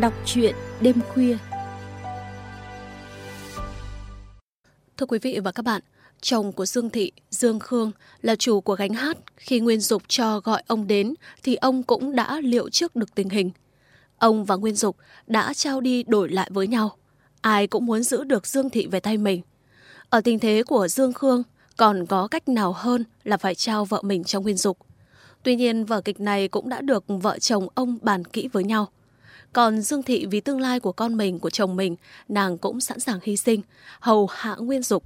Đọc truyện đêm khuya Thưa quý vị và các bạn, chồng của Dương Thị, Dương Khương là chủ của gánh hát. Khi Nguyên Dục cho gọi ông đến thì ông cũng đã liệu trước được tình hình. Ông và Nguyên Dục đã trao đi đổi lại với nhau. Ai cũng muốn giữ được Dương Thị về tay mình. Ở tình thế của Dương Khương, còn có cách nào hơn là phải trao vợ mình cho Nguyên Dục. Tuy nhiên vở kịch này cũng đã được vợ chồng ông bàn kỹ với nhau. Còn Dương Thị vì tương lai của con mình, của chồng mình, nàng cũng sẵn sàng hy sinh, hầu hạ Nguyên Dục.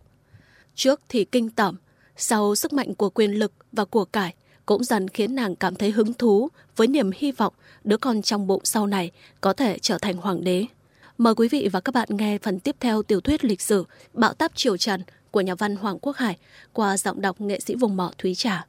Trước thì kinh tởm, sau sức mạnh của quyền lực và của cải cũng dần khiến nàng cảm thấy hứng thú với niềm hy vọng đứa con trong bụng sau này có thể trở thành hoàng đế. Mời quý vị và các bạn nghe phần tiếp theo tiểu thuyết lịch sử Bão táp Triều Trần của nhà văn Hoàng Quốc Hải qua giọng đọc nghệ sĩ vùng mỏ Thúy Trà.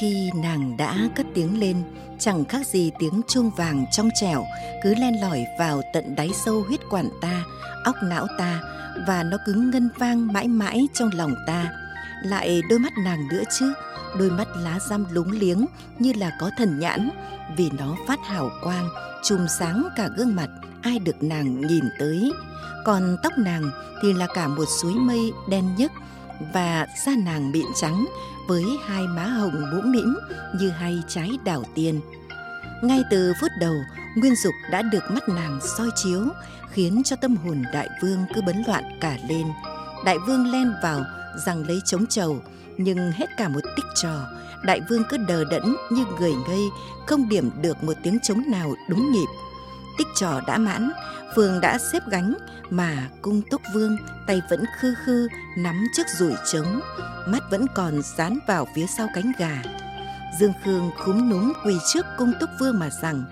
Khi nàng đã cất tiếng lên, chẳng khác gì tiếng chuông vàng trong trẻo cứ len lỏi vào tận đáy sâu huyết quản ta, óc não ta và nó cứ ngân vang mãi mãi trong lòng ta. Lại đôi mắt nàng nữa chứ, đôi mắt lá răm lúng liếng như là có thần nhãn vì nó phát hào quang, chùm sáng cả gương mặt ai được nàng nhìn tới. Còn tóc nàng thì là cả một suối mây đen nhức và da nàng mịn trắng với hai má hồng mũm mĩm như hai trái đào tiên. Ngay từ phút đầu, Nguyên Dục đã được mắt nàng soi chiếu, khiến cho tâm hồn đại vương cứ bấn loạn cả lên. Đại vương len vào, rằng lấy chống trầu, nhưng hết cả một tích trò, đại vương cứ đờ đẫn như người ngây, không điểm được một tiếng trống nào đúng nhịp. Tích trò đã mãn, Phương đã xếp gánh, mà cung túc vương tay vẫn khư khư nắm chiếc rủi trống, mắt vẫn còn dán vào phía sau cánh gà. Dương Khương khúm núm quỳ trước cung túc vương mà rằng,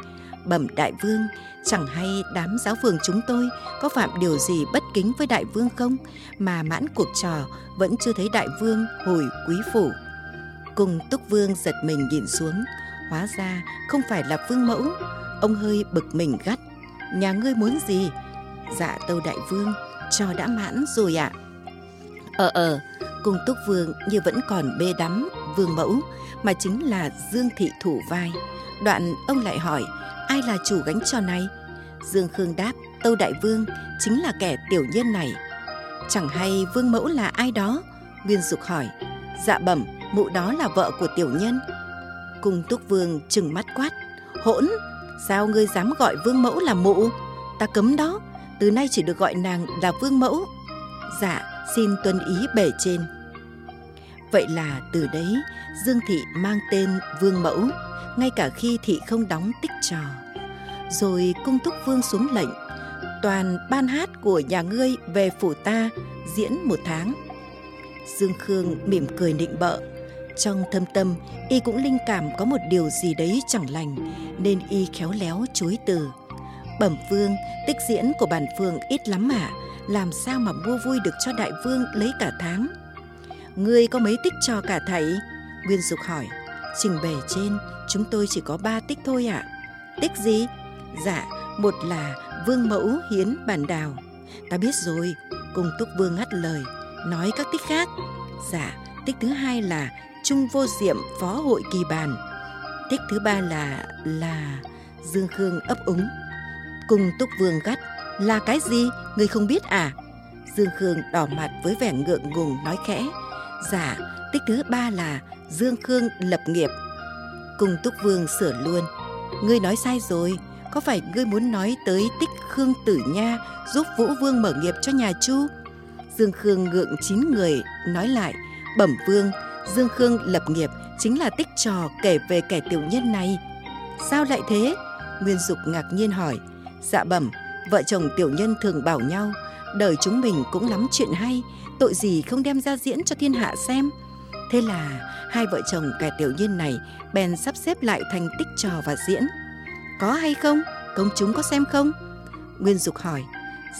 bẩm đại vương, chẳng hay đám giáo phường chúng tôi có phạm điều gì bất kính với đại vương không, mà mãn cuộc trò vẫn chưa thấy đại vương hồi quý phủ. Cung túc vương giật mình nhìn xuống, hóa ra không phải là vương mẫu, ông hơi bực mình gắt. Nhà ngươi muốn gì? Dạ tâu đại vương, cho đã mãn rồi ạ. À. Ờ ờ, cung túc vương như vẫn còn bê đắm vương mẫu mà chính là Dương Thị thủ vai. Đoạn ông lại hỏi ai là chủ gánh trò này? Dương Khương đáp tâu đại vương chính là kẻ tiểu nhân này. Chẳng hay vương mẫu là ai đó? Nguyên Dục hỏi. Dạ bẩm, mụ đó là vợ của tiểu nhân. Cung túc vương trừng mắt quát. Hỗn, sao ngươi dám gọi vương mẫu là mụ? Ta cấm đó, từ nay chỉ được gọi nàng là vương mẫu. Dạ, xin tuân ý bể trên. Vậy là từ đấy, Dương Thị mang tên Vương Mẫu, ngay cả khi Thị không đóng tích trò. Rồi cung thúc vương xuống lệnh, toàn ban hát của nhà ngươi về phủ ta diễn một tháng. Dương Khương mỉm cười nịnh bợ, trong thâm tâm y cũng linh cảm có một điều gì đấy chẳng lành nên y khéo léo chối từ Bẩm vương, tích diễn của bản phương ít lắm mà, làm sao mà mua vui được cho đại vương lấy cả tháng? Ngươi có mấy tích cho cả thảy? Nguyên Dục hỏi. Trình bề trên, chúng tôi chỉ có ba tích thôi ạ. À? Tích gì? Dạ, một là vương mẫu hiến bản đào. Ta biết rồi, cùng túc vương ngắt lời, nói các tích khác. Dạ, tích thứ hai là trung vô diệm phó hội kỳ bàn. Tích thứ ba là là Dương Khương ấp úng Cùng Túc Vương gắt, là cái gì, người không biết à? Dương Khương đỏ mặt với vẻ ngượng ngùng nói khẽ, dạ, tích thứ ba là Dương Khương lập nghiệp. Cùng Túc Vương sửa luôn, ngươi nói sai rồi, có phải ngươi muốn nói tới tích Khương Tử Nha giúp Vũ Vương mở nghiệp cho nhà Chu? Dương Khương ngượng chín người nói lại, bẩm vương, Dương Khương lập nghiệp chính là tích trò kể về kẻ tiểu nhân này. Sao lại thế? Nguyên Dục ngạc nhiên hỏi, Dạ bẩm, vợ chồng tiểu nhân thường bảo nhau, đời chúng mình cũng lắm chuyện hay, tội gì không đem ra diễn cho thiên hạ xem. Thế là hai vợ chồng kẻ tiểu nhân này bèn sắp xếp lại thành tích trò và diễn. Có hay không? Công chúng có xem không? Nguyên Dục hỏi.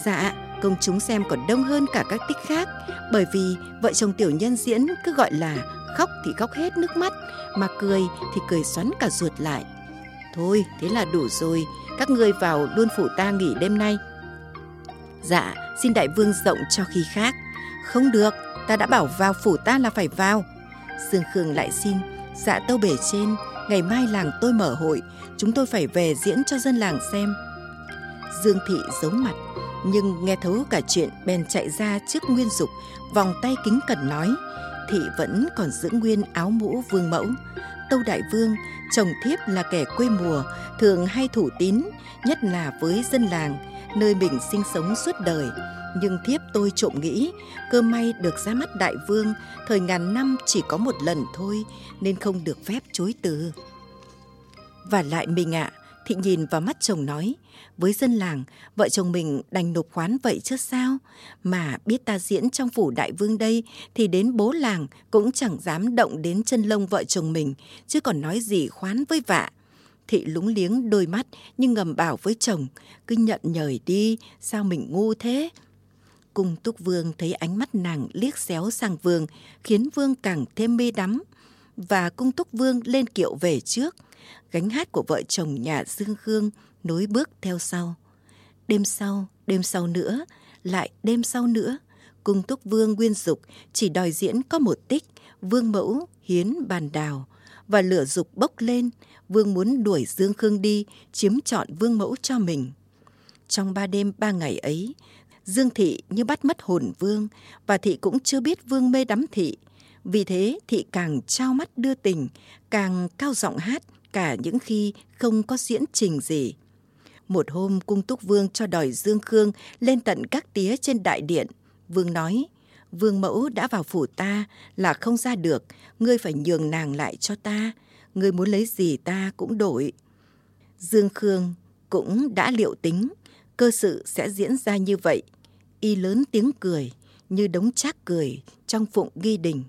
Dạ, công chúng xem còn đông hơn cả các tích khác, bởi vì vợ chồng tiểu nhân diễn cứ gọi là khóc thì khóc hết nước mắt, mà cười thì cười xoắn cả ruột lại. Thôi, thế là đủ rồi, các ngươi vào luôn phủ ta nghỉ đêm nay. Dạ, xin đại vương rộng cho khi khác. Không được, ta đã bảo vào phủ ta là phải vào. Dương Khương lại xin, dạ tâu bể trên, ngày mai làng tôi mở hội, chúng tôi phải về diễn cho dân làng xem. Dương Thị giấu mặt, nhưng nghe thấu cả chuyện bèn chạy ra trước Nguyên Dục, vòng tay kính cẩn nói, Thị vẫn còn giữ nguyên áo mũ vương mẫu. Tâu Đại Vương, chồng thiếp là kẻ quê mùa, thường hay thủ tín, nhất là với dân làng, nơi mình sinh sống suốt đời. Nhưng thiếp tôi trộm nghĩ, cơ may được ra mắt đại vương, thời ngàn năm chỉ có một lần thôi, nên không được phép chối từ. Và lại mình ạ, à, thị nhìn vào mắt chồng nói, với dân làng, vợ chồng mình đành nộp khoán vậy chứ sao? Mà biết ta diễn trong phủ đại vương đây, thì đến bố làng cũng chẳng dám động đến chân lông vợ chồng mình, chứ còn nói gì khoán với vạ. Thị lúng liếng đôi mắt nhưng ngầm bảo với chồng, cứ nhận nhời đi, sao mình ngu thế? Cung túc vương thấy ánh mắt nàng liếc xéo sang vương, khiến vương càng thêm mê đắm. Và cung túc vương lên kiệu về trước, gánh hát của vợ chồng nhà Dương Khương nối bước theo sau. Đêm sau, đêm sau nữa, lại đêm sau nữa, cung túc vương nguyên dục chỉ đòi diễn có một tích, vương mẫu hiến bàn đào, và lửa dục bốc lên, vương muốn đuổi Dương Khương đi, chiếm trọn vương mẫu cho mình. Trong ba đêm ba ngày ấy, Dương Thị như bắt mất hồn vương, và Thị cũng chưa biết vương mê đắm Thị. Vì thế Thị càng trao mắt đưa tình, càng cao giọng hát, cả những khi không có diễn trình gì. Một hôm cung túc vương cho đòi Dương Khương lên tận các tía trên đại điện. Vương nói, vương mẫu đã vào phủ ta là không ra được, ngươi phải nhường nàng lại cho ta. Ngươi muốn lấy gì ta cũng đổi. Dương Khương cũng đã liệu tính, cơ sự sẽ diễn ra như vậy. Y lớn tiếng cười, như đống chác cười trong phụng ghi đình.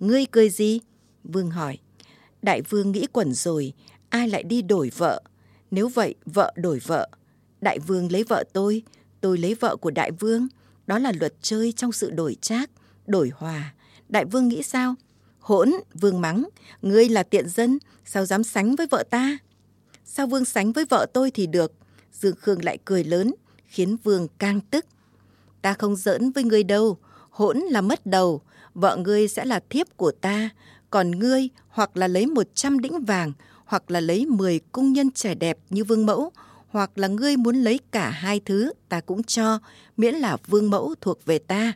Ngươi cười gì? Vương hỏi. Đại vương nghĩ quẩn rồi, ai lại đi đổi vợ? Nếu vậy, vợ đổi vợ. Đại vương lấy vợ tôi, tôi lấy vợ của đại vương. Đó là luật chơi trong sự đổi trác, đổi hòa. Đại vương nghĩ sao? Hỗn, vương mắng, ngươi là tiện dân, sao dám sánh với vợ ta? Sao vương sánh với vợ tôi thì được? Dương Khương lại cười lớn, khiến vương càng tức. Ta không giỡn với ngươi đâu, hỗn là mất đầu, vợ ngươi sẽ là thiếp của ta, còn ngươi hoặc là lấy một trăm đĩnh vàng, hoặc là lấy mười cung nhân trẻ đẹp như vương mẫu, hoặc là ngươi muốn lấy cả hai thứ ta cũng cho, miễn là vương mẫu thuộc về ta.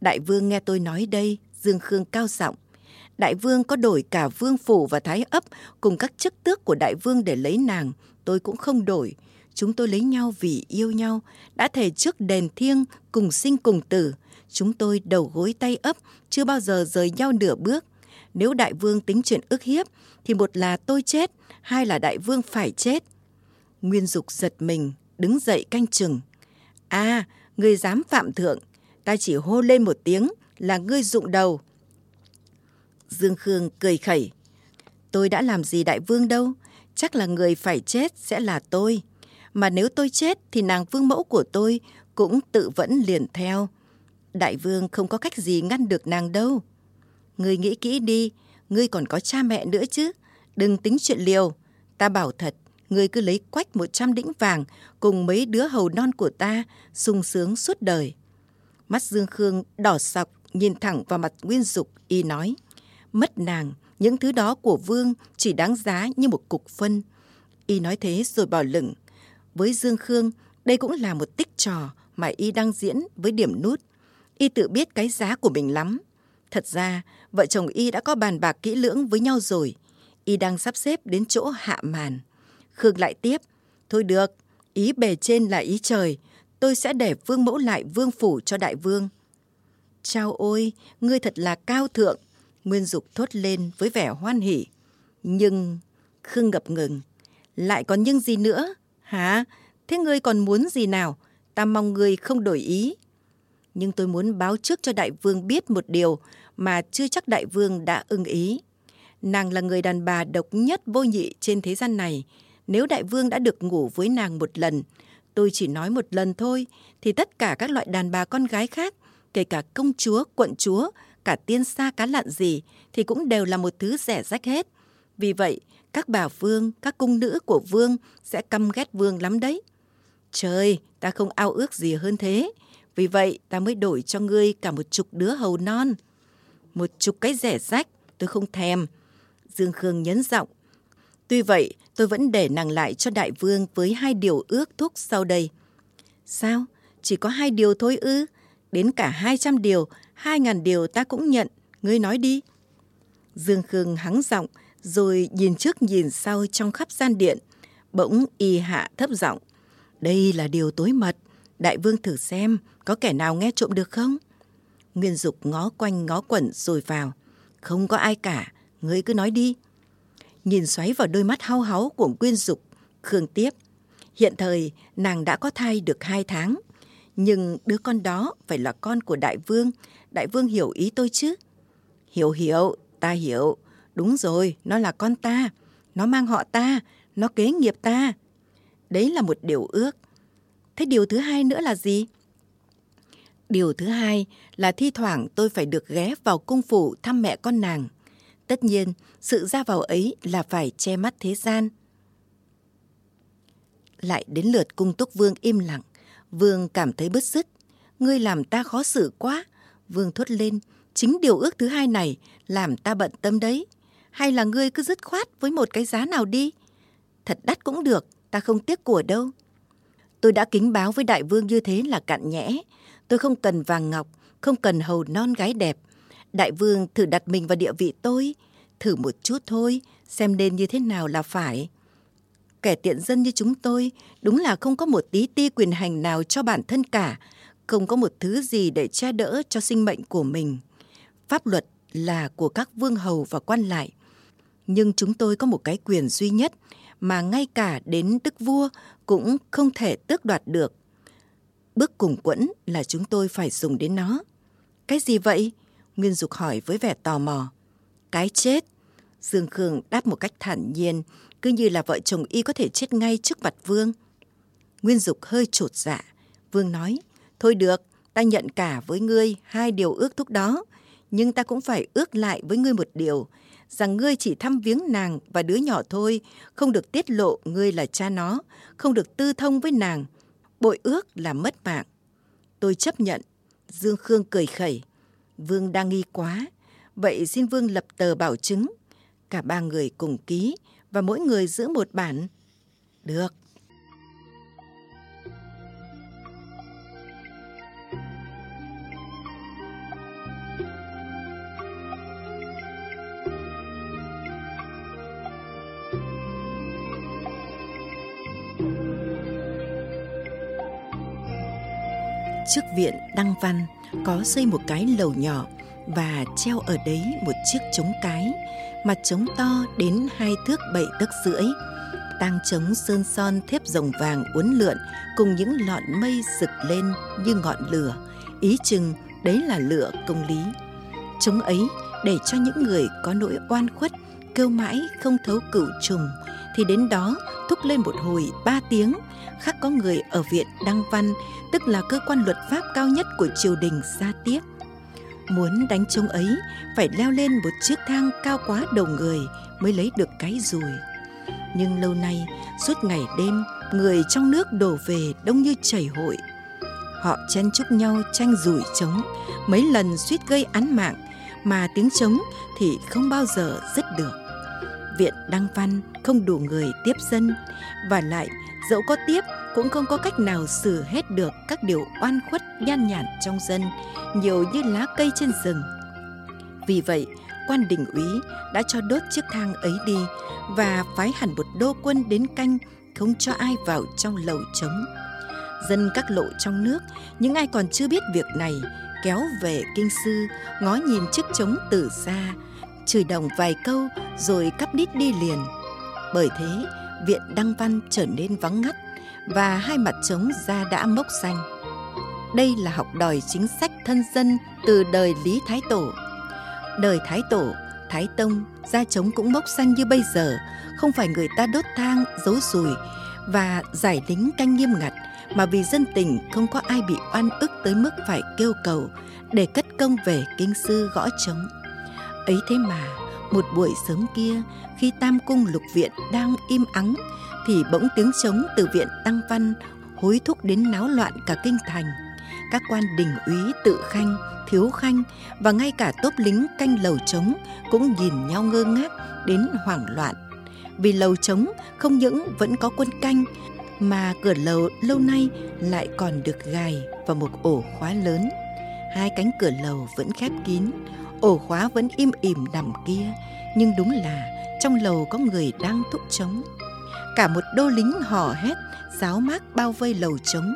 Đại vương nghe tôi nói đây, Dương Khương cao giọng. Đại vương có đổi cả vương phủ và thái ấp cùng các chức tước của đại vương để lấy nàng, tôi cũng không đổi. Chúng tôi lấy nhau vì yêu nhau, đã thề trước đền thiêng cùng sinh cùng tử. Chúng tôi đầu gối tay ấp, chưa bao giờ rời nhau nửa bước. Nếu đại vương tính chuyện ức hiếp, thì một là tôi chết, hai là đại vương phải chết. Nguyên Dục giật mình, đứng dậy canh chừng. À, người dám phạm thượng, ta chỉ hô lên một tiếng là ngươi dụng đầu. Dương Khương cười khẩy. Tôi đã làm gì đại vương đâu, chắc là người phải chết sẽ là tôi. Mà nếu tôi chết thì nàng vương mẫu của tôi cũng tự vẫn liền theo. Đại vương không có cách gì ngăn được nàng đâu. Ngươi nghĩ kỹ đi, ngươi còn có cha mẹ nữa chứ. Đừng tính chuyện liều. Ta bảo thật, ngươi cứ lấy quách một trăm đĩnh vàng cùng mấy đứa hầu non của ta, sung sướng suốt đời. Mắt Dương Khương đỏ sọc, nhìn thẳng vào mặt Nguyên Dục, y nói. Mất nàng, những thứ đó của Vương chỉ đáng giá như một cục phân. Y nói thế rồi bỏ lửng. Với Dương Khương, đây cũng là một tích trò mà y đang diễn với điểm nút. Y tự biết cái giá của mình lắm. Thật ra, vợ chồng y đã có bàn bạc kỹ lưỡng với nhau rồi. Y đang sắp xếp đến chỗ hạ màn. Khương lại tiếp. Thôi được, ý bề trên là ý trời. Tôi sẽ để vương mẫu lại vương phủ cho đại vương. Chao ôi, ngươi thật là cao thượng. Nguyên Dục thốt lên với vẻ hoan hỉ. Nhưng... Khương ngập ngừng. Lại còn nhưng gì nữa? Hả? Thế ngươi còn muốn gì nào? Ta mong ngươi không đổi ý. Nhưng tôi muốn báo trước cho đại vương biết một điều mà chưa chắc đại vương đã ưng ý. Nàng là người đàn bà độc nhất vô nhị trên thế gian này. Nếu đại vương đã được ngủ với nàng một lần, tôi chỉ nói một lần thôi, thì tất cả các loại đàn bà con gái khác, kể cả công chúa, quận chúa, cả tiên sa cá lặn gì thì cũng đều là một thứ rẻ rách hết. Vì vậy, các bà vương, các cung nữ của vương sẽ căm ghét vương lắm đấy. Trời, ta không ao ước gì hơn thế. Vì vậy, ta mới đổi cho ngươi cả một chục đứa hầu non. Một chục cái rẻ rách, tôi không thèm. Dương Khương nhấn giọng. Tuy vậy, tôi vẫn để nàng lại cho đại vương với hai điều ước thúc sau đây. Sao? Chỉ có hai điều thôi ư? Đến cả hai trăm điều, hai ngàn điều ta cũng nhận. Ngươi nói đi. Dương Khương hắng giọng, rồi nhìn trước nhìn sau trong khắp gian điện. Bỗng y hạ thấp giọng. Đây là điều tối mật. Đại vương thử xem, có kẻ nào nghe trộm được không? Nguyên Dục ngó quanh ngó quẩn rồi vào. Không có ai cả, ngươi cứ nói đi. Nhìn xoáy vào đôi mắt hao háu của Nguyên Dục, Khương tiếp. Hiện thời, nàng đã có thai được hai tháng. Nhưng đứa con đó phải là con của đại vương. Đại vương hiểu ý tôi chứ? Hiểu hiểu, ta hiểu. Đúng rồi, nó là con ta. Nó mang họ ta, nó kế nghiệp ta. Đấy là một điều ước. Thế điều thứ hai nữa là gì? Điều thứ hai là thi thoảng tôi phải được ghé vào cung phủ thăm mẹ con nàng. Tất nhiên, sự ra vào ấy là phải che mắt thế gian. Lại đến lượt cung túc vương im lặng. Vương cảm thấy bứt rứt. Ngươi làm ta khó xử quá. Vương thốt lên. Chính điều ước thứ hai này làm ta bận tâm đấy. Hay là ngươi cứ dứt khoát với một cái giá nào đi? Thật đắt cũng được, ta không tiếc của đâu. Tôi đã kính báo với đại vương như thế là cạn nhẽ. Tôi không cần vàng ngọc, không cần hầu non gái đẹp. Đại vương thử đặt mình vào địa vị tôi, thử một chút thôi, xem nên như thế nào là phải. Kẻ tiện dân như chúng tôi đúng là không có một tí ti quyền hành nào cho bản thân cả, không có một thứ gì để che đỡ cho sinh mệnh của mình. Pháp luật là của các vương hầu và quan lại. Nhưng chúng tôi có một cái quyền duy nhất mà ngay cả đến đức vua cũng không thể tước đoạt được. Bước cùng quẫn là chúng tôi phải dùng đến nó. Cái gì vậy? Nguyên Dục hỏi với vẻ tò mò. Cái chết. Dương Khương đáp một cách thản nhiên, cứ như là vợ chồng y có thể chết ngay trước mặt Vương. Nguyên Dục hơi trột dạ. Vương nói, thôi được, ta nhận cả với ngươi hai điều ước thúc đó, nhưng ta cũng phải ước lại với ngươi một điều, rằng ngươi chỉ thăm viếng nàng và đứa nhỏ thôi, không được tiết lộ ngươi là cha nó, không được tư thông với nàng. Bội ước là mất mạng. Tôi chấp nhận. Dương Khương cười khẩy. Vương đang nghi quá. Vậy xin Vương lập tờ bảo chứng. Cả ba người cùng ký và mỗi người giữ một bản. Được. Trước viện Đăng Văn có xây một cái lầu nhỏ và treo ở đấy một chiếc trống cái, mặt trống to đến hai thước bảy tấc rưỡi. Tang trống sơn son thép rồng vàng uốn lượn cùng những lọn mây rực lên như ngọn lửa, ý chừng đấy là lửa công lý. Trống ấy để cho những người có nỗi oan khuất kêu mãi không thấu cửu trùng thì đến đó thúc lên một hồi ba tiếng, khác có người ở viện đăng văn, tức là cơ quan luật pháp cao nhất của triều đình ra tiếp. Muốn đánh trống ấy, phải leo lên một chiếc thang cao quá đầu người mới lấy được cái rùi. Nhưng lâu nay, suốt ngày đêm, người trong nước đổ về đông như chảy hội. Họ chen chúc nhau tranh rủi trống, mấy lần suýt gây án mạng, mà tiếng trống thì không bao giờ dứt được viện đăng văn không đủ người tiếp dân. Và lại, dẫu có tiếp, cũng không có cách nào xử hết được các điều oan khuất, nhan nhản trong dân, nhiều như lá cây trên rừng. Vì vậy, quan đình úy đã cho đốt chiếc thang ấy đi và phái hẳn một đô quân đến canh, không cho ai vào trong lầu trống. Dân các lộ trong nước, những ai còn chưa biết việc này, kéo về kinh sư, ngó nhìn chiếc trống từ xa chửi đồng vài câu rồi cắp đít đi liền. Bởi thế, viện đăng văn trở nên vắng ngắt và hai mặt trống ra đã mốc xanh. Đây là học đòi chính sách thân dân từ đời lý thái tổ. Đời thái tổ, thái tông ra trống cũng mốc xanh như bây giờ, không phải người ta đốt thang giấu rùi và giải lính canh nghiêm ngặt mà vì dân tình không có ai bị oan ức tới mức phải kêu cầu để cất công về kinh sư gõ trống. Ấy thế mà, một buổi sớm kia, khi Tam Cung Lục Viện đang im ắng, thì bỗng tiếng trống từ viện Tăng Văn hối thúc đến náo loạn cả kinh thành. Các quan đình úy tự khanh, thiếu khanh và ngay cả tốp lính canh lầu trống cũng nhìn nhau ngơ ngác đến hoảng loạn. Vì lầu trống không những vẫn có quân canh mà cửa lầu lâu nay lại còn được gài vào một ổ khóa lớn. Hai cánh cửa lầu vẫn khép kín, ổ khóa vẫn im ỉm nằm kia, nhưng đúng là trong lầu có người đang thúc trống. Cả một đô lính hò hét, giáo mác bao vây lầu trống.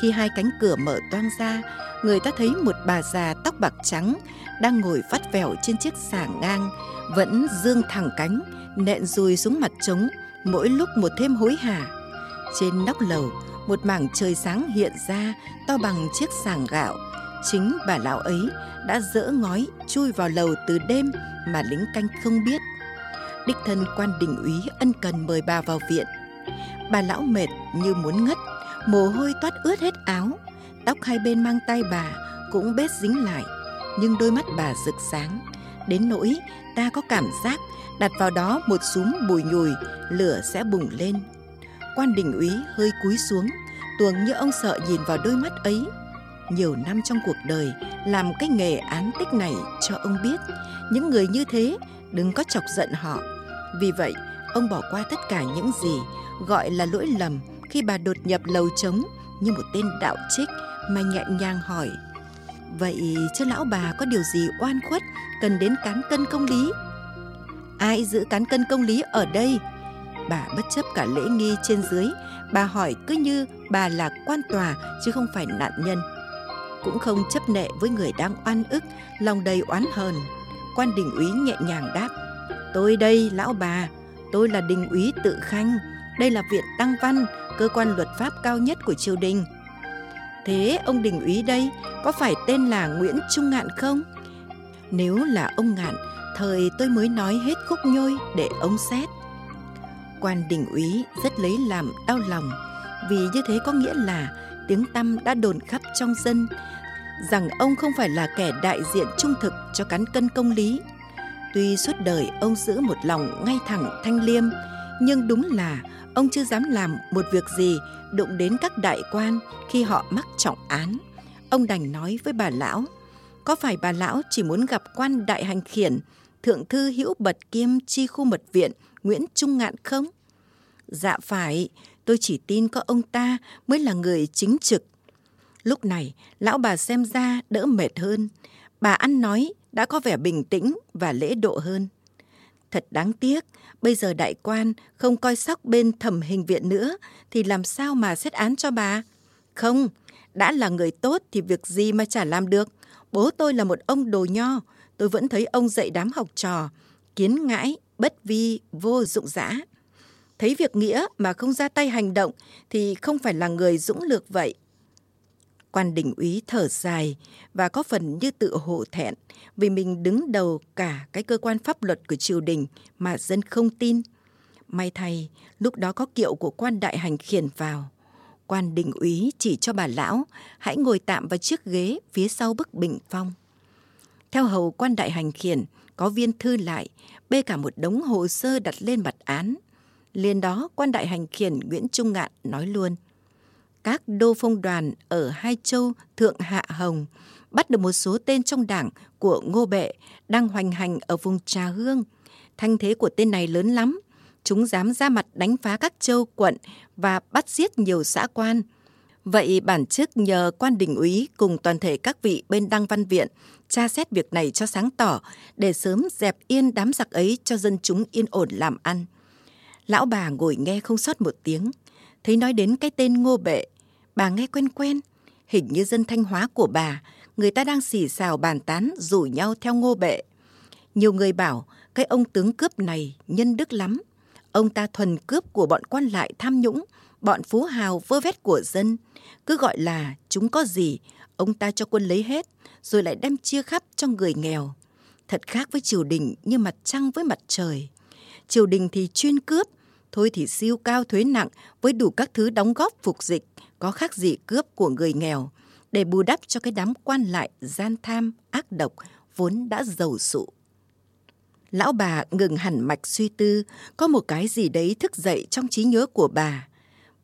Khi hai cánh cửa mở toang ra, người ta thấy một bà già tóc bạc trắng đang ngồi vắt vẻo trên chiếc xà ngang, vẫn dương thẳng cánh, nện dùi xuống mặt trống, mỗi lúc một thêm hối hả. Trên nóc lầu, một mảng trời sáng hiện ra to bằng chiếc sàng gạo. Chính bà lão ấy đã dỡ ngói chui vào lầu từ đêm mà lính canh không biết. Đích thân quan đình úy ân cần mời bà vào viện. Bà lão mệt như muốn ngất, mồ hôi toát ướt hết áo, tóc hai bên mang tay bà cũng bết dính lại, nhưng đôi mắt bà rực sáng, đến nỗi ta có cảm giác đặt vào đó một súm bùi nhùi, lửa sẽ bùng lên. Quan đình úy hơi cúi xuống, tuồng như ông sợ nhìn vào đôi mắt ấy. Nhiều năm trong cuộc đời làm cái nghề án tích này cho ông biết, những người như thế đừng có chọc giận họ. Vì vậy, ông bỏ qua tất cả những gì gọi là lỗi lầm khi bà đột nhập lầu trống như một tên đạo trích mà nhẹ nhàng hỏi vậy chứ lão bà có điều gì oan khuất cần đến cán cân công lý? Ai giữ cán cân công lý ở đây? Bà bất chấp cả lễ nghi trên dưới bà hỏi cứ như bà là quan tòa chứ không phải nạn nhân cũng không chấp nệ với người đang oan ức, lòng đầy oán hờn. Quan đình úy nhẹ nhàng đáp, tôi đây, lão bà, tôi là đình úy tự khanh, đây là viện tăng văn, cơ quan luật pháp cao nhất của triều đình. Thế ông đình úy đây, có phải tên là nguyễn trung ngạn không? Nếu là ông ngạn, thời tôi mới nói hết khúc nhôi để ông xét. Quan đình úy rất lấy làm đau lòng, vì như thế có nghĩa là tiếng tăm đã đồn khắp trong dân, rằng ông không phải là kẻ đại diện trung thực cho cán cân công lý. Tuy suốt đời ông giữ một lòng ngay thẳng thanh liêm, nhưng đúng là ông chưa dám làm một việc gì đụng đến các đại quan khi họ mắc trọng án. Ông đành nói với bà lão, có phải bà lão chỉ muốn gặp quan đại hành khiển, thượng thư hữu bật kiêm chi khu mật viện nguyễn trung ngạn không? Dạ phải tôi chỉ tin có ông ta mới là người chính trực. Lúc này, lão bà xem ra đỡ mệt hơn. Bà ăn nói đã có vẻ bình tĩnh và lễ độ hơn. Thật đáng tiếc, bây giờ đại quan không coi sóc bên thẩm hình viện nữa, thì làm sao mà xét án cho bà? Không, đã là người tốt thì việc gì mà chả làm được. Bố tôi là một ông đồ nho, tôi vẫn thấy ông dạy đám học trò, kiến ngãi, bất vi, vô dụng dã thấy việc nghĩa mà không ra tay hành động thì không phải là người dũng lược vậy. Quan đình úy thở dài và có phần như tự hổ thẹn vì mình đứng đầu cả cái cơ quan pháp luật của triều đình mà dân không tin. May thay, lúc đó có kiệu của quan đại hành khiển vào. Quan đình úy chỉ cho bà lão, hãy ngồi tạm vào chiếc ghế phía sau bức bình phong. Theo hầu quan đại hành khiển, có viên thư lại, bê cả một đống hồ sơ đặt lên mặt án liền đó quan đại hành khiển nguyễn trung ngạn nói luôn. Các đô phong đoàn ở hai châu, thượng hạ hồng bắt được một số tên trong đảng của ngô bệ đang hoành hành ở vùng trà hương. Thanh thế của tên này lớn lắm. Chúng dám ra mặt đánh phá các châu, quận và bắt giết nhiều xã quan. Vậy bản chức nhờ quan đình úy cùng toàn thể các vị bên đăng văn viện tra xét việc này cho sáng tỏ để sớm dẹp yên đám giặc ấy cho dân chúng yên ổn làm ăn lão bà ngồi nghe không sót một tiếng. Thấy nói đến cái tên ngô bệ, bà nghe quen quen. Hình như dân thanh hóa của bà, người ta đang xì xào bàn tán rủ nhau theo ngô bệ. Nhiều người bảo, cái ông tướng cướp này nhân đức lắm. Ông ta thuần cướp của bọn quan lại tham nhũng, bọn phú hào vơ vét của dân. Cứ gọi là, chúng có gì, ông ta cho quân lấy hết, rồi lại đem chia khắp cho người nghèo. Thật khác với triều đình như mặt trăng với mặt trời triều đình thì chuyên cướp thôi thì siêu cao thuế nặng với đủ các thứ đóng góp phục dịch có khác gì cướp của người nghèo để bù đắp cho cái đám quan lại gian tham, ác độc vốn đã giàu sụ. Lão bà ngừng hẳn mạch suy tư, có một cái gì đấy thức dậy trong trí nhớ của bà.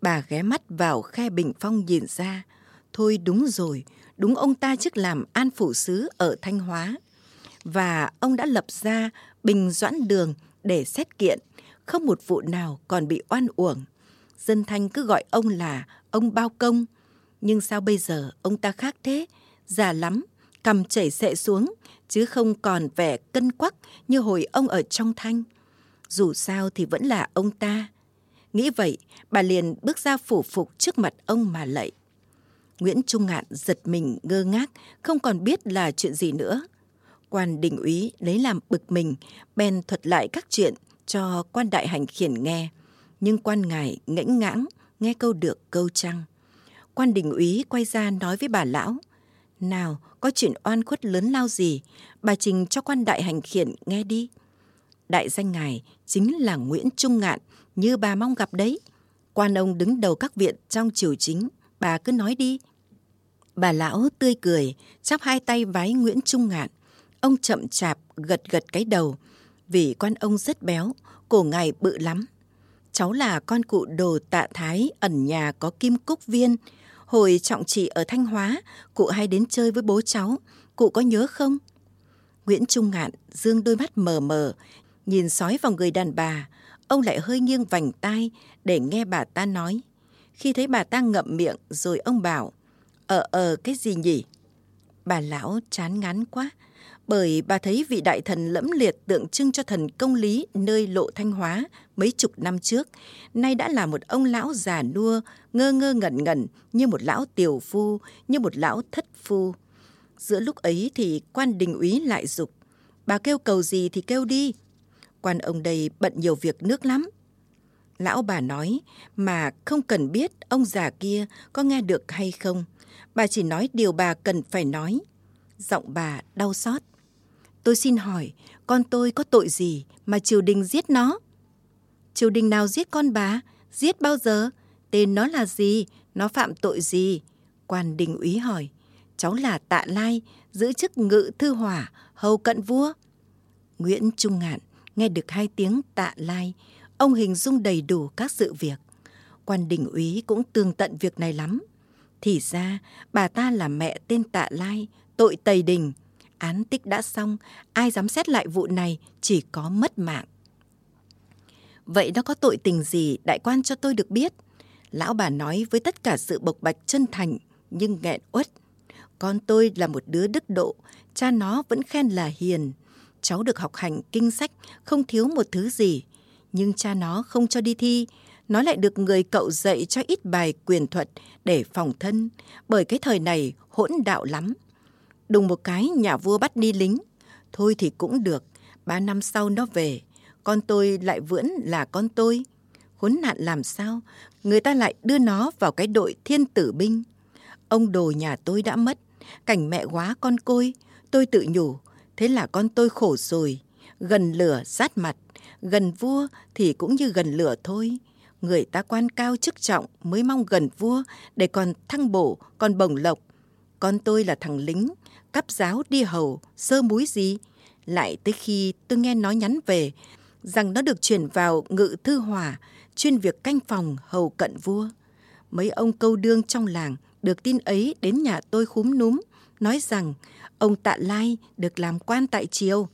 Bà ghé mắt vào khe bình phong nhìn ra. Thôi đúng rồi, đúng ông ta trước làm an phủ sứ ở Thanh Hóa. Và ông đã lập ra bình doãn đường để xét kiện, không một vụ nào còn bị oan uổng. Dân Thanh cứ gọi ông là ông bao công. Nhưng sao bây giờ ông ta khác thế? Già lắm, cầm chảy xệ xuống, chứ không còn vẻ cân quắc như hồi ông ở trong Thanh. Dù sao thì vẫn là ông ta. Nghĩ vậy, bà liền bước ra phủ phục trước mặt ông mà lạy. Nguyễn Trung Ngạn giật mình ngơ ngác, không còn biết là chuyện gì nữa. Quan đình úy lấy làm bực mình, bèn thuật lại các chuyện cho quan đại hành khiển nghe. Nhưng quan ngài ngẫnh ngãng, nghe câu được câu trăng. Quan đình úy quay ra nói với bà lão. Nào, có chuyện oan khuất lớn lao gì, bà trình cho quan đại hành khiển nghe đi. Đại danh ngài chính là Nguyễn Trung Ngạn, như bà mong gặp đấy. Quan ông đứng đầu các viện trong triều chính, bà cứ nói đi. Bà lão tươi cười, chắp hai tay vái Nguyễn Trung Ngạn. Ông chậm chạp gật gật cái đầu, vì quan ông rất béo, cổ ngài bự lắm. Cháu là con cụ đồ tạ thái ẩn nhà có kim cúc viên. Hồi trọng trị ở Thanh Hóa, cụ hay đến chơi với bố cháu. Cụ có nhớ không? Nguyễn Trung Ngạn dương đôi mắt mờ mờ, nhìn sói vào người đàn bà. Ông lại hơi nghiêng vành tai để nghe bà ta nói. Khi thấy bà ta ngậm miệng rồi ông bảo, ờ ờ cái gì nhỉ? Bà lão chán ngán quá, bởi bà thấy vị đại thần lẫm liệt tượng trưng cho thần công lý nơi lộ thanh hóa mấy chục năm trước, nay đã là một ông lão già nua, ngơ ngơ ngẩn ngẩn như một lão tiểu phu, như một lão thất phu. Giữa lúc ấy thì quan đình úy lại dục bà kêu cầu gì thì kêu đi. Quan ông đây bận nhiều việc nước lắm. Lão bà nói mà không cần biết ông già kia có nghe được hay không. Bà chỉ nói điều bà cần phải nói. Giọng bà đau xót. Tôi xin hỏi, con tôi có tội gì mà triều đình giết nó? Triều đình nào giết con bà? Giết bao giờ? Tên nó là gì? Nó phạm tội gì? Quan đình úy hỏi. Cháu là Tạ Lai, giữ chức ngự thư hỏa, hầu cận vua. Nguyễn Trung Ngạn nghe được hai tiếng Tạ Lai, ông hình dung đầy đủ các sự việc. Quan đình úy cũng tường tận việc này lắm. Thì ra, bà ta là mẹ tên Tạ Lai, tội Tây Đình, án tích đã xong, ai dám xét lại vụ này chỉ có mất mạng. Vậy nó có tội tình gì đại quan cho tôi được biết? Lão bà nói với tất cả sự bộc bạch chân thành nhưng nghẹn uất. Con tôi là một đứa đức độ, cha nó vẫn khen là hiền. Cháu được học hành kinh sách, không thiếu một thứ gì. Nhưng cha nó không cho đi thi, nó lại được người cậu dạy cho ít bài quyền thuật để phòng thân, bởi cái thời này hỗn đạo lắm. Đùng một cái nhà vua bắt đi lính. Thôi thì cũng được, ba năm sau nó về. Con tôi lại vẫn là con tôi. Khốn nạn làm sao, người ta lại đưa nó vào cái đội thiên tử binh. Ông đồ nhà tôi đã mất, cảnh mẹ quá con côi. Tôi tự nhủ, thế là con tôi khổ rồi. Gần lửa sát mặt, gần vua thì cũng như gần lửa thôi. Người ta quan cao chức trọng mới mong gần vua để còn thăng bổ, còn bổng lộc. Con tôi là thằng lính, cắp giáo đi hầu, sơ múi gì. Lại tới khi tôi nghe nó nhắn về, rằng nó được chuyển vào ngự thư hỏa, chuyên việc canh phòng hầu cận vua. Mấy ông câu đương trong làng được tin ấy đến nhà tôi khúm núm, nói rằng ông Tạ Lai được làm quan tại triều.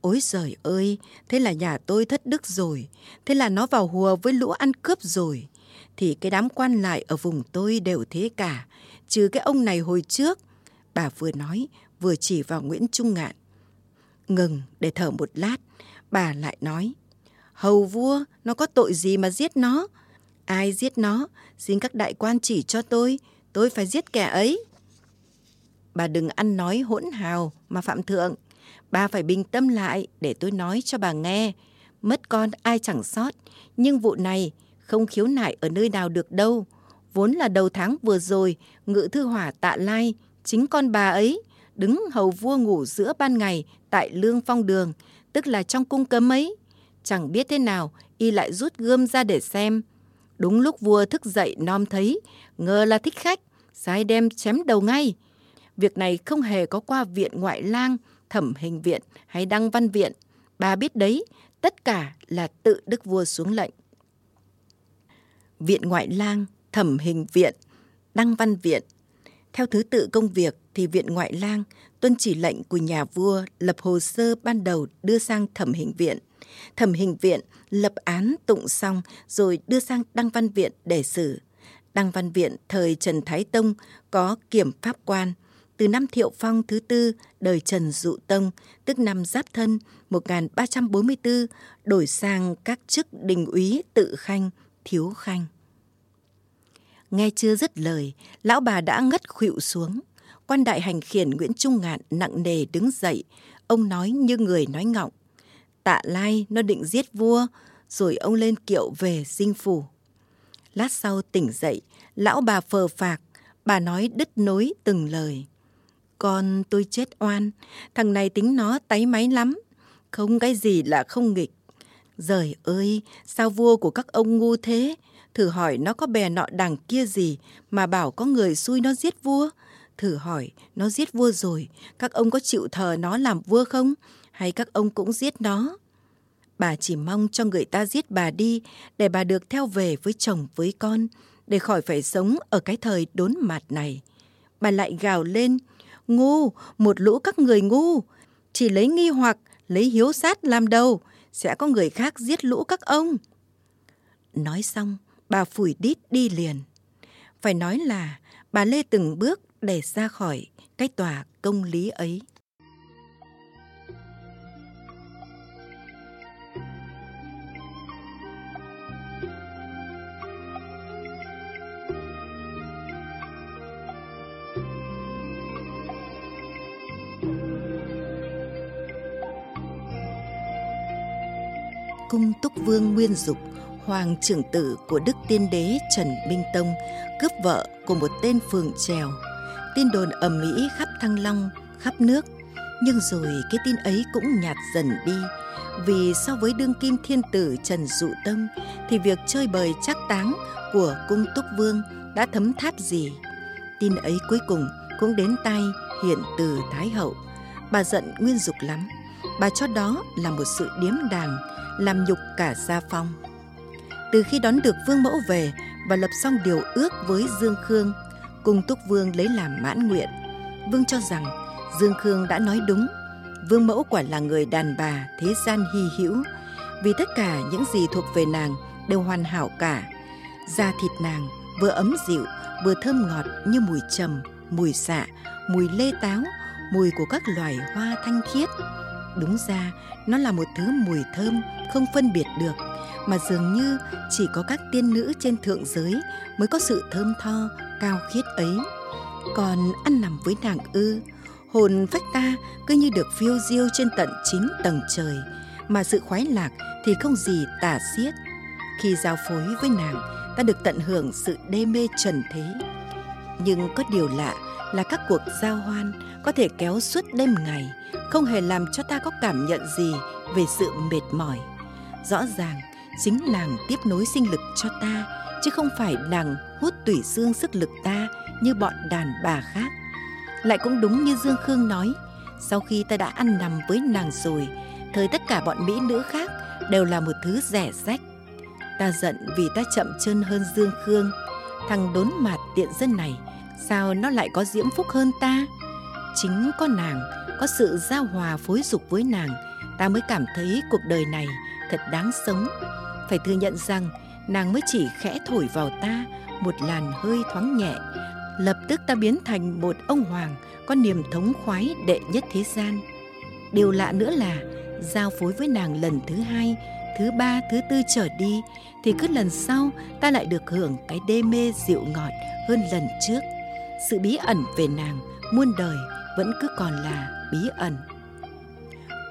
Ôi giời ơi, thế là nhà tôi thất đức rồi, thế là nó vào hùa với lũ ăn cướp rồi. Thì cái đám quan lại ở vùng tôi đều thế cả, trừ cái ông này hồi trước Bà vừa nói, vừa chỉ vào Nguyễn Trung Ngạn. Ngừng để thở một lát, bà lại nói. Hầu vua, nó có tội gì mà giết nó? Ai giết nó? Xin các đại quan chỉ cho tôi, tôi phải giết kẻ ấy. Bà đừng ăn nói hỗn hào mà phạm thượng. Bà phải bình tâm lại để tôi nói cho bà nghe. Mất con ai chẳng sót, nhưng vụ này không khiếu nại ở nơi nào được đâu. Vốn là đầu tháng vừa rồi, ngự thư hỏa tạ lai chính con bà ấy đứng hầu vua ngủ giữa ban ngày tại lương phong đường, tức là trong cung cấm ấy. Chẳng biết thế nào, y lại rút gươm ra để xem. Đúng lúc vua thức dậy nom thấy, ngờ là thích khách, sai đem chém đầu ngay. Việc này không hề có qua viện ngoại lang, thẩm hình viện hay đăng văn viện. Bà biết đấy, tất cả là tự đức vua xuống lệnh. Viện ngoại lang, thẩm hình viện, đăng văn viện. Theo thứ tự công việc thì viện ngoại lang tuân chỉ lệnh của nhà vua lập hồ sơ ban đầu đưa sang thẩm hình viện. Thẩm hình viện lập án tụng xong rồi đưa sang đăng văn viện để xử. Đăng văn viện thời Trần Thái Tông có kiểm pháp quan. Từ năm Thiệu Phong thứ tư đời Trần Dụ Tông, tức năm Giáp Thân 1344, đổi sang các chức đình úy tự khanh, thiếu khanh. Nghe chưa dứt lời, lão bà đã ngất khuỵu xuống. Quan đại hành khiển Nguyễn Trung Ngạn nặng nề đứng dậy, ông nói như người nói ngọng. Tạ Lai nó định giết vua, rồi ông lên kiệu về dinh phủ. Lát sau tỉnh dậy, lão bà phờ phạc, bà nói đứt nối từng lời. Con tôi chết oan, thằng này tính nó táy máy lắm, không cái gì là không nghịch. Giời ơi, sao vua của các ông ngu thế? Thử hỏi nó có bè nọ đằng kia gì mà bảo có người xui nó giết vua? Thử hỏi, nó giết vua rồi, các ông có chịu thờ nó làm vua không? Hay các ông cũng giết nó? Bà chỉ mong cho người ta giết bà đi để bà được theo về với chồng với con, để khỏi phải sống ở cái thời đốn mạt này. Bà lại gào lên, ngu, một lũ các người ngu, chỉ lấy nghi hoặc, lấy hiếu sát làm đầu, sẽ có người khác giết lũ các ông. Nói xong, bà phủi đít đi liền. Phải nói là bà lê từng bước để ra khỏi cái tòa công lý ấy. cung túc vương nguyên dục hoàng trưởng tử của đức tiên đế trần minh tông cướp vợ của một tên phường trèo. Tin đồn ầm ĩ khắp thăng long, khắp nước. Nhưng rồi cái tin ấy cũng nhạt dần đi. Vì so với đương kim thiên tử trần dụ tông thì việc chơi bời trác táng của cung túc vương đã thấm tháp gì? Tin ấy cuối cùng cũng đến tay hiện từ thái hậu. Bà giận nguyên dục lắm. Bà cho đó là một sự điếm đàng, làm nhục cả gia phong từ khi đón được vương mẫu về và lập xong điều ước với dương khương cung túc vương lấy làm mãn nguyện, vương cho rằng dương khương đã nói đúng. Vương mẫu quả là người đàn bà thế gian hy hữu. Vì tất cả những gì thuộc về nàng đều hoàn hảo cả. Da thịt nàng vừa ấm dịu, vừa thơm ngọt như mùi trầm, mùi xạ, mùi lê táo, mùi của các loài hoa thanh khiết. Đúng ra, nó là một thứ mùi thơm không phân biệt được mà dường như chỉ có các tiên nữ trên thượng giới mới có sự thơm tho, cao khiết ấy. Còn ăn nằm với nàng ư, hồn phách ta cứ như được phiêu diêu trên tận chín tầng trời, mà sự khoái lạc thì không gì tả xiết. Khi giao phối với nàng, ta được tận hưởng sự đê mê trần thế. Nhưng có điều lạ là các cuộc giao hoan có thể kéo suốt đêm ngày, không hề làm cho ta có cảm nhận gì về sự mệt mỏi. Rõ ràng chính nàng tiếp nối sinh lực cho ta, chứ không phải nàng hút tủy xương sức lực ta như bọn đàn bà khác. Lại cũng đúng như dương khương nói, sau khi ta đã ăn nằm với nàng rồi, thời tất cả bọn mỹ nữ khác đều là một thứ rẻ rách. Ta giận vì ta chậm chân hơn dương khương. Thằng đốn mạt tiện dân này, sao nó lại có diễm phúc hơn ta? Chính có nàng, có sự giao hòa phối dục với nàng, ta mới cảm thấy cuộc đời này thật đáng sống phải thừa nhận rằng nàng mới chỉ khẽ thổi vào ta một làn hơi thoáng nhẹ, lập tức ta biến thành một ông hoàng có niềm thống khoái đệ nhất thế gian. Điều lạ nữa là giao phối với nàng lần thứ hai, thứ ba, thứ tư trở đi thì cứ lần sau ta lại được hưởng cái đê mê dịu ngọt hơn lần trước. Sự bí ẩn về nàng muôn đời vẫn cứ còn là bí ẩn.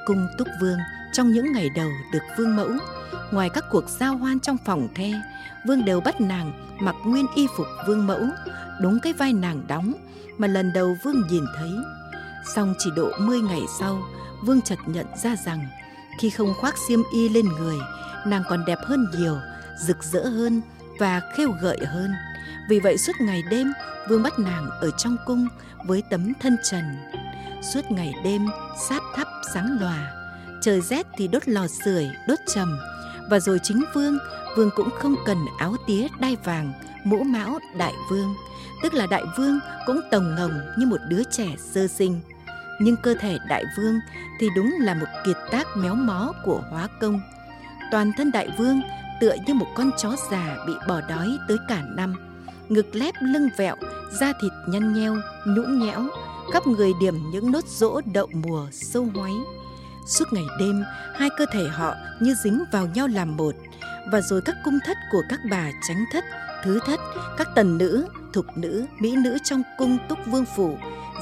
Cung túc vương, trong những ngày đầu được vương mẫu ngoài các cuộc giao hoan trong phòng the vương đều bắt nàng mặc nguyên y phục vương mẫu đúng cái vai nàng đóng mà lần đầu vương nhìn thấy song chỉ độ 10 ngày sau vương chợt nhận ra rằng khi không khoác xiêm y lên người nàng còn đẹp hơn nhiều rực rỡ hơn và khêu gợi hơn Vì vậy suốt ngày đêm vương bắt nàng ở trong cung với tấm thân trần. Suốt ngày đêm sát thắp sáng lòa, trời rét thì đốt lò sưởi, đốt trầm. Và rồi chính vương, vương cũng không cần áo tía đai vàng, mũ mão đại vương, tức là đại vương cũng tổng ngồng như một đứa trẻ sơ sinh. Nhưng cơ thể đại vương thì đúng là một kiệt tác méo mó của hóa công. Toàn thân đại vương tựa như một con chó già bị bỏ đói tới cả năm ngực lép lưng vẹo da thịt nhăn nheo nhũn nhẽo khắp người điểm những nốt rỗ đậu mùa sâu hoáy suốt ngày đêm, hai cơ thể họ như dính vào nhau làm một. Và rồi các cung thất của các bà tránh thất, thứ thất, các tần nữ, thục nữ, mỹ nữ trong cung túc vương phủ,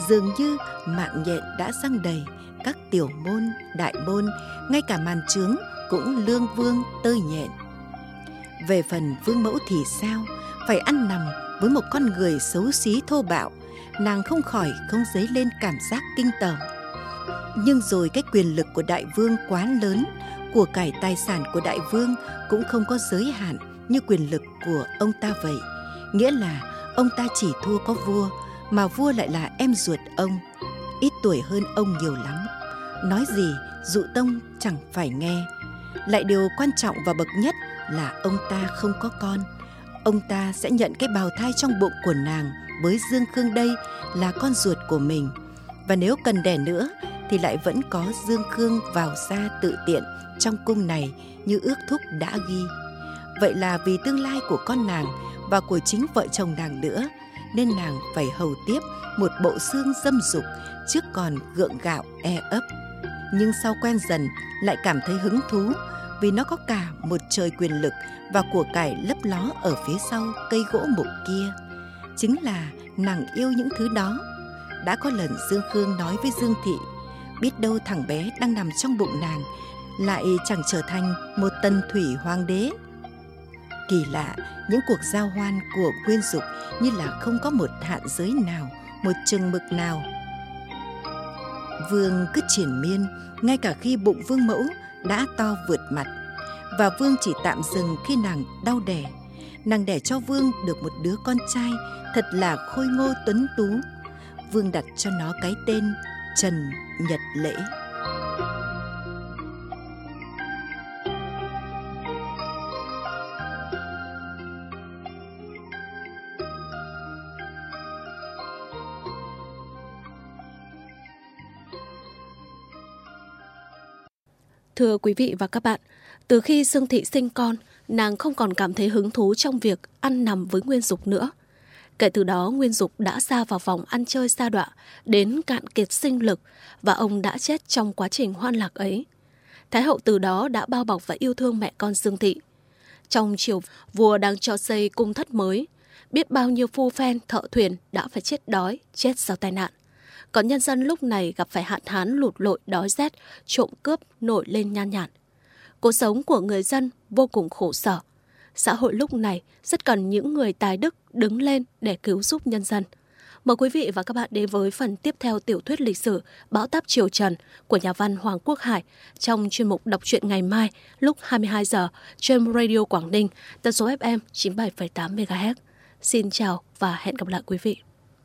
dường như mạng nhện đã răng đầy. Các tiểu môn, đại môn, ngay cả màn trướng cũng lương vương, tơi nhện. Về phần vương mẫu thì sao? Phải ăn nằm với một con người xấu xí thô bạo, nàng không khỏi không dấy lên cảm giác kinh tởm nhưng rồi cái quyền lực của đại vương quá lớn, của cải tài sản của đại vương cũng không có giới hạn như quyền lực của ông ta vậy. Nghĩa là ông ta chỉ thua có vua, mà vua lại là em ruột ông, ít tuổi hơn ông nhiều lắm. Nói gì, dụ tông chẳng phải nghe. Lại điều quan trọng và bậc nhất là ông ta không có con. Ông ta sẽ nhận cái bào thai trong bụng của nàng với dương khương đây là con ruột của mình. Và nếu cần đẻ nữa thì lại vẫn có dương khương vào ra tự tiện trong cung này như ước thúc đã ghi vậy là vì tương lai của con nàng và của chính vợ chồng nàng nữa nên nàng phải hầu tiếp một bộ xương dâm dục trước còn gượng gạo e ấp nhưng sau quen dần lại cảm thấy hứng thú vì nó có cả một trời quyền lực và của cải lấp ló ở phía sau cây gỗ mục kia. Chính là nàng yêu những thứ đó. Đã có lần Dương Khương nói với Dương Thị, biết đâu thằng bé đang nằm trong bụng nàng lại chẳng trở thành một tân thủy hoàng đế. Kỳ lạ, những cuộc giao hoan của quyên dục như là không có một hạn giới nào, một chừng mực nào. Vương cứ triển miên, ngay cả khi bụng vương mẫu đã to vượt mặt và Vương chỉ tạm dừng khi nàng đau đẻ. Nàng đẻ cho Vương được một đứa con trai thật là khôi ngô tuấn tú. Vương đặt cho nó cái tên Trần Nhật Lễ. Thưa quý vị và các bạn, từ khi Dương Thị sinh con, nàng không còn cảm thấy hứng thú trong việc ăn nằm với Nguyên Dục nữa. Kể từ đó, Nguyên Dục đã xa vào vòng ăn chơi xa đọa, đến cạn kiệt sinh lực và ông đã chết trong quá trình hoan lạc ấy. Thái hậu từ đó đã bao bọc và yêu thương mẹ con Dương Thị. Trong chiều, vua đang cho xây cung thất mới, biết bao nhiêu phu phen, thợ thuyền đã phải chết đói, chết do tai nạn. Còn nhân dân lúc này gặp phải hạn hán lụt lội, đói rét, trộm cướp nổi lên nhan nhản cuộc sống của người dân vô cùng khổ sở. Xã hội lúc này rất cần những người tài đức đứng lên để cứu giúp nhân dân. Mời quý vị và các bạn đến với phần tiếp theo tiểu thuyết lịch sử Bão táp Triều Trần của nhà văn Hoàng Quốc Hải trong chuyên mục đọc truyện ngày mai lúc 22 giờ trên Radio Quảng Ninh, tần số FM 97,8 MHz. Xin chào và hẹn gặp lại quý vị.